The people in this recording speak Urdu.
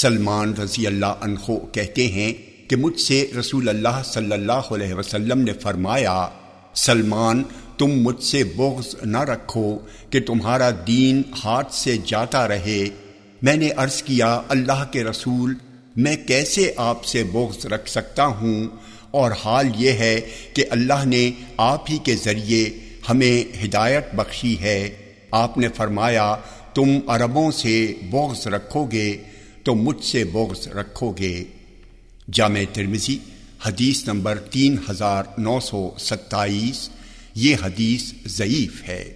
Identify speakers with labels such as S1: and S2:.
S1: سلمان رضی اللہ عنہ کہتے ہیں کہ مجھ سے رسول اللہ صلی اللہ علیہ وسلم نے فرمایا، سلمان، تم مجھ سے بغض نہ رکھو کہ تمہارا دین ہاتھ سے جاتا رہے۔ میں نے عرض کیا، اللہ کے رسول، میں کیسے آپ سے بغض رکھ سکتا ہوں؟ اور حال یہ ہے کہ اللہ نے آپ ہی کے ذریعے ہمیں ہدایت بخشی ہے۔ آپ نے فرمایا، تم عربوں سے بغض رکھو گے۔ تو مجھ سے بغض رکھو گے۔ جامع ترمزی حدیث نمبر تین ہزار نو سو ستائیس، یہ حدیث ضعیف ہے۔